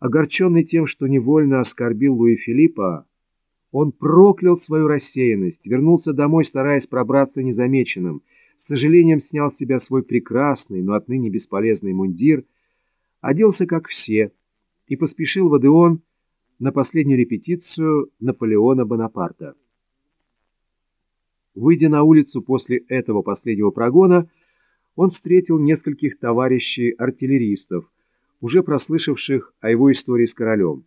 Огорченный тем, что невольно оскорбил Луи Филиппа, он проклял свою рассеянность, вернулся домой, стараясь пробраться незамеченным, с сожалением снял с себя свой прекрасный, но отныне бесполезный мундир, оделся как все и поспешил в Адеон на последнюю репетицию Наполеона Бонапарта. Выйдя на улицу после этого последнего прогона, он встретил нескольких товарищей-артиллеристов, уже прослышавших о его истории с королем.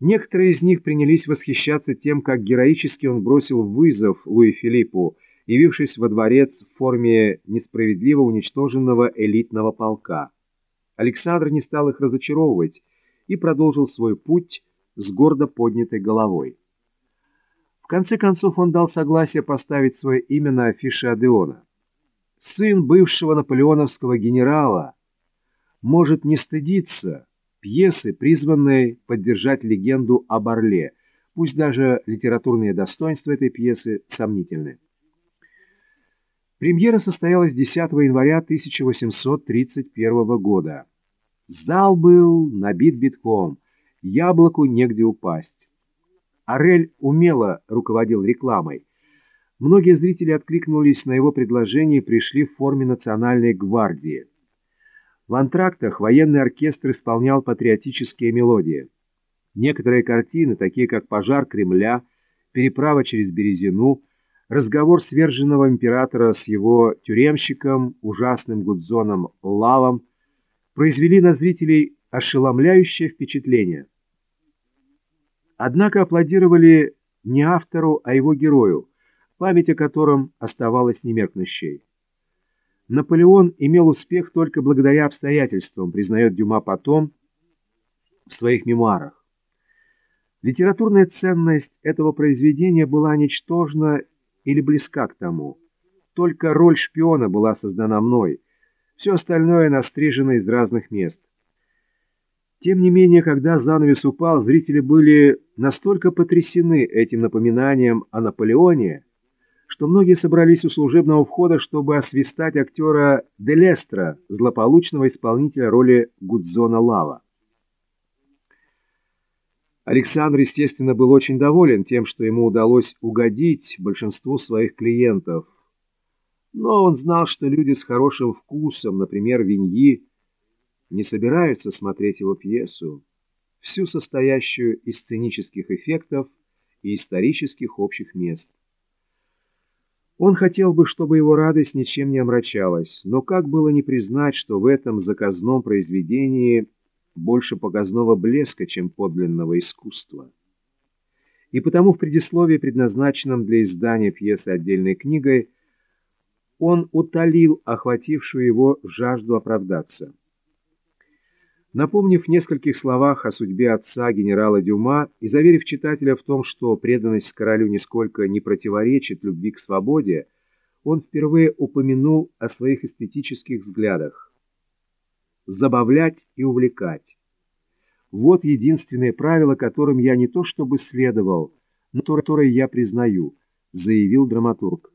Некоторые из них принялись восхищаться тем, как героически он бросил вызов Луи Филиппу, явившись во дворец в форме несправедливо уничтоженного элитного полка. Александр не стал их разочаровывать и продолжил свой путь с гордо поднятой головой. В конце концов он дал согласие поставить свое имя на афише Адеона. Сын бывшего наполеоновского генерала может не стыдиться пьесы, призванной поддержать легенду об Орле, пусть даже литературные достоинства этой пьесы сомнительны. Премьера состоялась 10 января 1831 года. Зал был набит битком, яблоку негде упасть. Орель умело руководил рекламой. Многие зрители откликнулись на его предложение и пришли в форме национальной гвардии. В антрактах военный оркестр исполнял патриотические мелодии. Некоторые картины, такие как «Пожар Кремля», «Переправа через Березину», разговор сверженного императора с его тюремщиком, ужасным Гудзоном Лавом, произвели на зрителей ошеломляющее впечатление. Однако аплодировали не автору, а его герою, память о котором оставалась немеркнущей. Наполеон имел успех только благодаря обстоятельствам, признает Дюма потом в своих мемуарах. Литературная ценность этого произведения была ничтожна или близка к тому. Только роль шпиона была создана мной, все остальное настрижено из разных мест. Тем не менее, когда занавес упал, зрители были настолько потрясены этим напоминанием о Наполеоне, что многие собрались у служебного входа, чтобы освистать актера Делестра, злополучного исполнителя роли Гудзона Лава. Александр, естественно, был очень доволен тем, что ему удалось угодить большинству своих клиентов. Но он знал, что люди с хорошим вкусом, например, Виньи, не собираются смотреть его пьесу, всю состоящую из сценических эффектов и исторических общих мест. Он хотел бы, чтобы его радость ничем не омрачалась, но как было не признать, что в этом заказном произведении больше показного блеска, чем подлинного искусства? И потому в предисловии, предназначенном для издания пьесы отдельной книгой, он утолил охватившую его жажду оправдаться. Напомнив в нескольких словах о судьбе отца генерала Дюма и заверив читателя в том, что преданность королю нисколько не противоречит любви к свободе, он впервые упомянул о своих эстетических взглядах. Забавлять и увлекать. Вот единственное правило, которым я не то чтобы следовал, но которое я признаю, заявил драматург.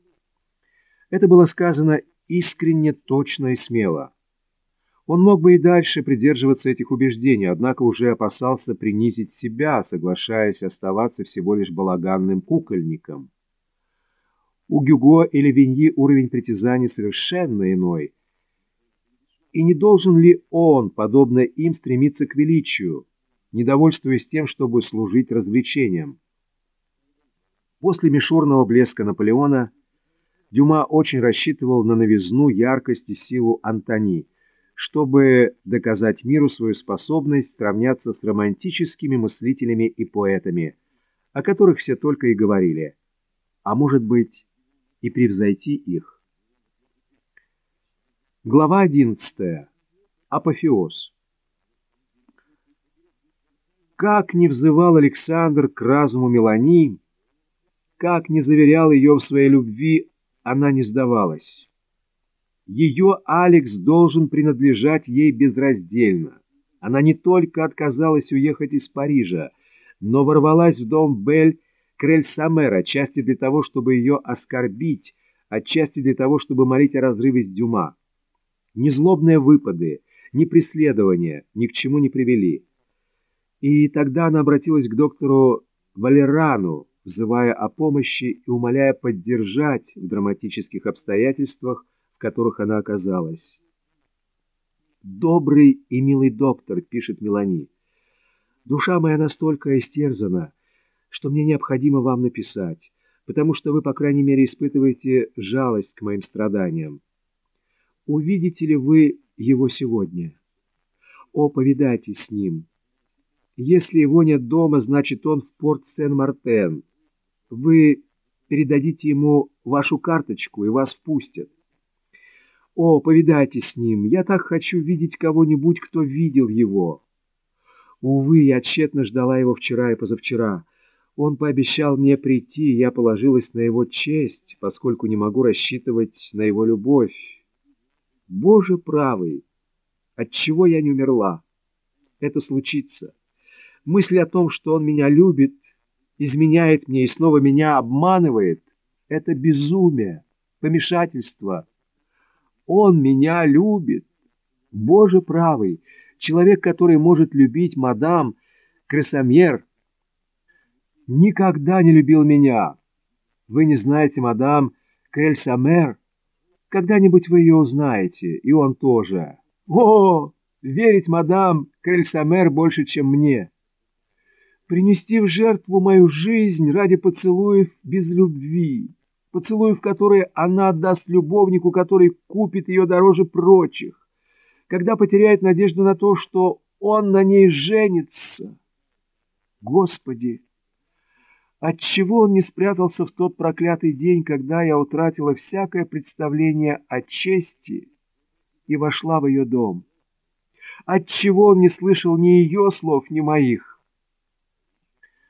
Это было сказано искренне, точно и смело. Он мог бы и дальше придерживаться этих убеждений, однако уже опасался принизить себя, соглашаясь оставаться всего лишь балаганным кукольником. У Гюго или Виньи уровень притязаний совершенно иной. И не должен ли он, подобно им, стремиться к величию, недовольствуясь тем, чтобы служить развлечением? После мишурного блеска Наполеона Дюма очень рассчитывал на новизну, яркость и силу Антони – чтобы доказать миру свою способность сравняться с романтическими мыслителями и поэтами, о которых все только и говорили, а может быть и превзойти их. Глава 11. Апофеоз. Как не взывал Александр к разуму Мелани, как не заверял ее в своей любви, она не сдавалась. Ее Алекс должен принадлежать ей безраздельно. Она не только отказалась уехать из Парижа, но ворвалась в дом Бель Крель-Самер, отчасти для того, чтобы ее оскорбить, отчасти для того, чтобы молить о разрыве с Дюма. Ни злобные выпады, ни преследования ни к чему не привели. И тогда она обратилась к доктору Валерану, взывая о помощи и умоляя поддержать в драматических обстоятельствах, которых она оказалась. «Добрый и милый доктор», — пишет Мелани, — «душа моя настолько истерзана, что мне необходимо вам написать, потому что вы, по крайней мере, испытываете жалость к моим страданиям. Увидите ли вы его сегодня? О, повидайтесь с ним!» Если его нет дома, значит, он в порт Сен-Мартен. Вы передадите ему вашу карточку, и вас впустят. О, повидайтесь с ним. Я так хочу видеть кого-нибудь, кто видел его. Увы, я тщетно ждала его вчера и позавчера. Он пообещал мне прийти, я положилась на его честь, поскольку не могу рассчитывать на его любовь. Боже правый, отчего я не умерла? Это случится. Мысль о том, что он меня любит, изменяет мне и снова меня обманывает, это безумие, помешательство. Он меня любит. Боже правый, человек, который может любить мадам Кресамьер, никогда не любил меня. Вы не знаете мадам Крельсамер? Когда-нибудь вы ее узнаете, и он тоже. О, верить мадам Крельсамер больше, чем мне принести в жертву мою жизнь ради поцелуев без любви, поцелуев, которые она отдаст любовнику, который купит ее дороже прочих, когда потеряет надежду на то, что он на ней женится. Господи! Отчего он не спрятался в тот проклятый день, когда я утратила всякое представление о чести и вошла в ее дом? Отчего он не слышал ни ее слов, ни моих?